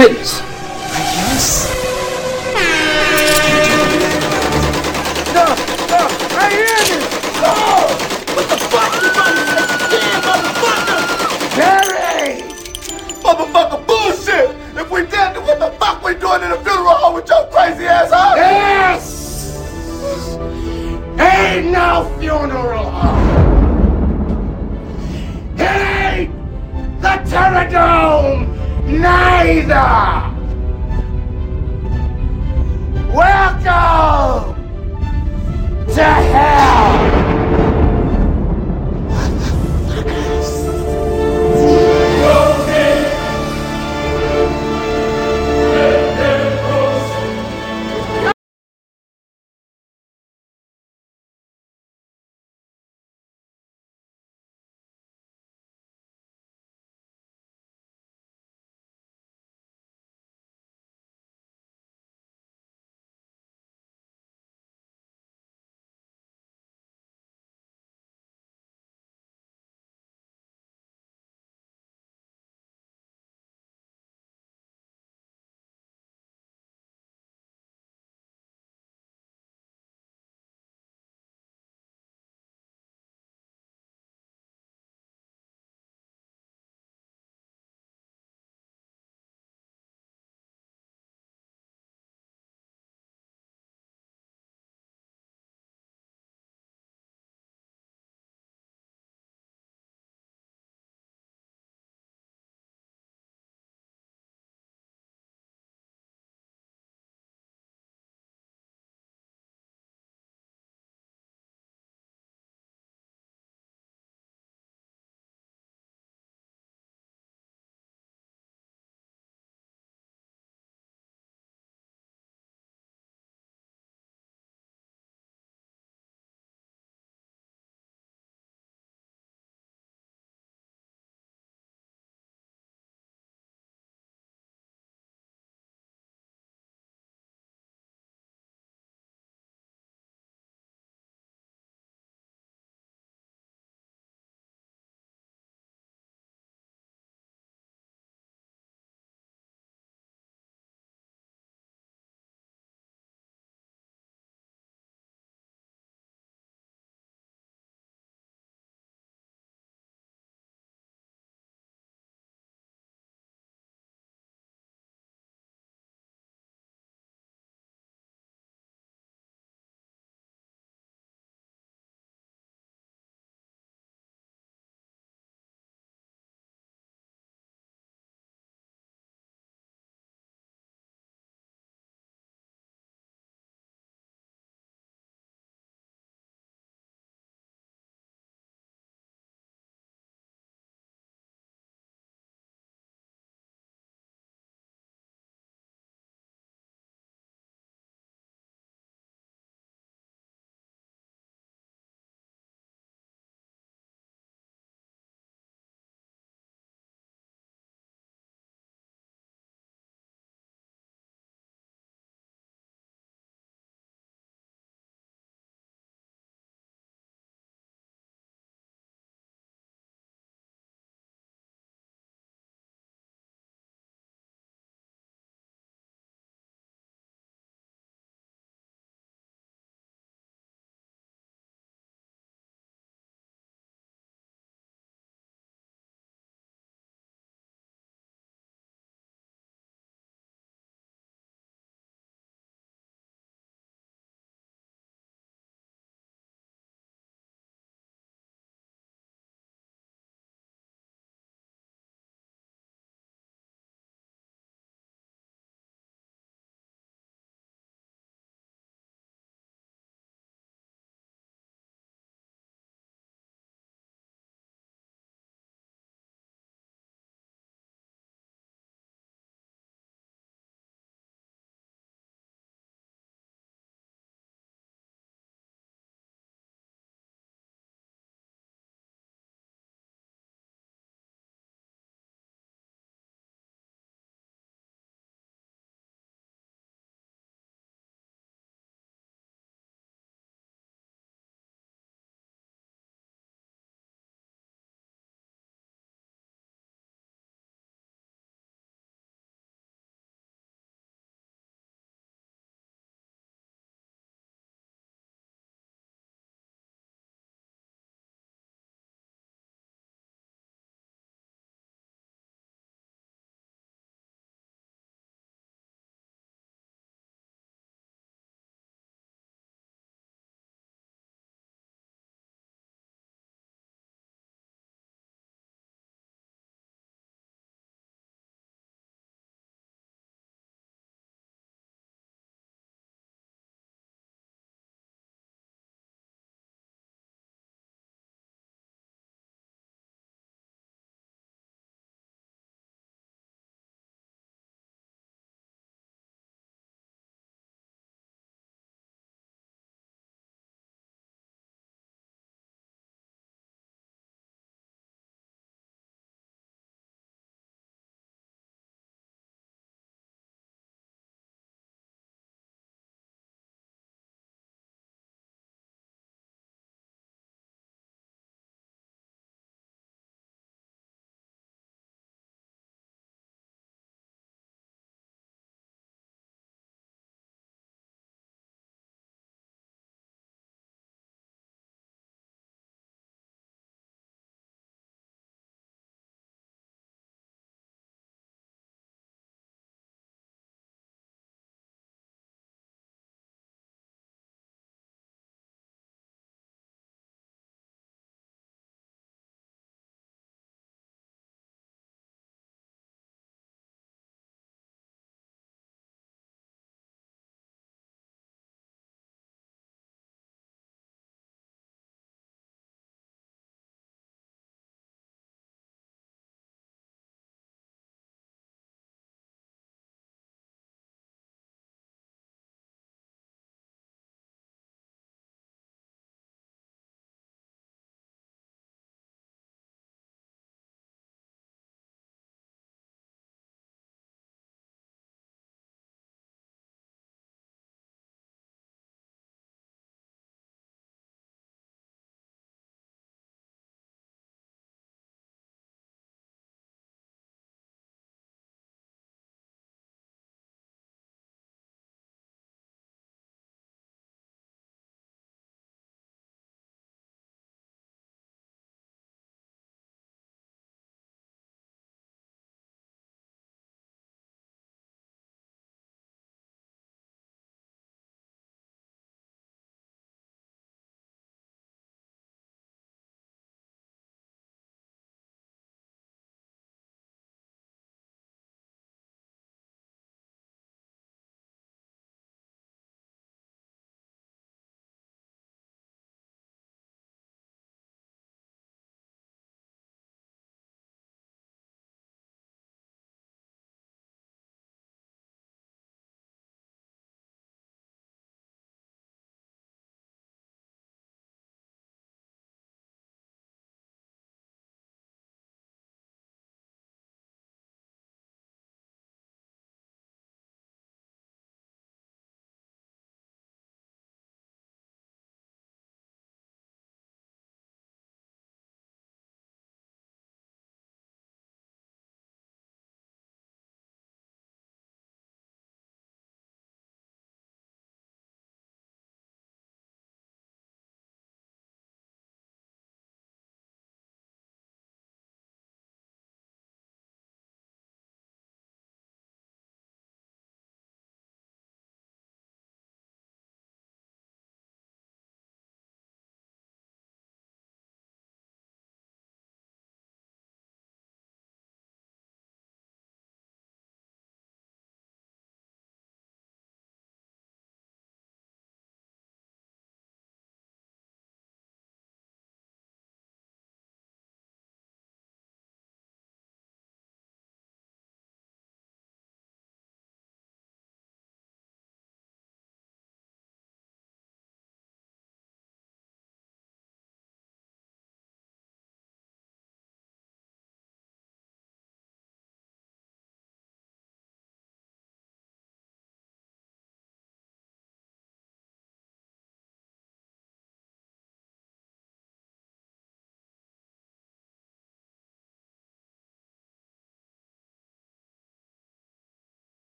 Handle neither. Welcome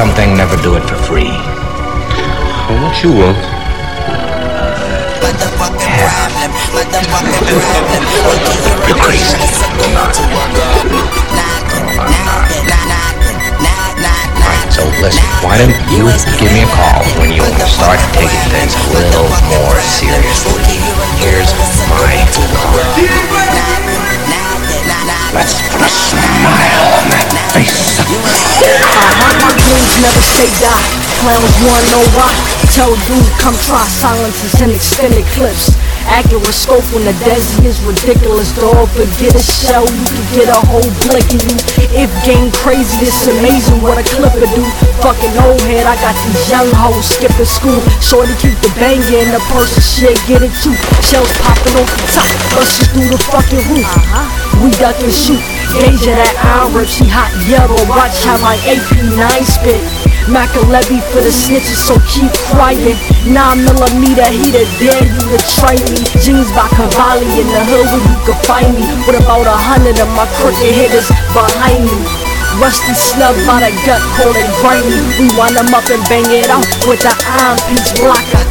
something, never do it for free. What you want? You're crazy. Alright, so listen, why don't you give me a call when you start taking things a little more seriously? Here's my card. Let's put a smile on that face. Uh-huh, my dreams never say die. Clowns wanna know why? Tell dude, come try silences and extended clips. Accurate scope when the desi is ridiculous, dog. But get a shell, you can get a whole blick of you. If game crazy, it's amazing what a clipper do. Fucking old head, I got these young hoes skipping school. Shorty keep the banger in the purse and shit, get it too. Shells popping off the top, busting through the fucking roof. We duck and shoot. Gauge of that iron rip, she hot yellow. Watch how my AP9 spit. Machiavelli for the snitches, so keep quiet. 9 millimeter heater, dare you to try me. Jeans by Cavalli in the hood where you can find me. With about a hundred of my crooked hitters behind me. Rusty snub by the gut, call it grimy. We wind them up and bang it out with the iron piece blocker.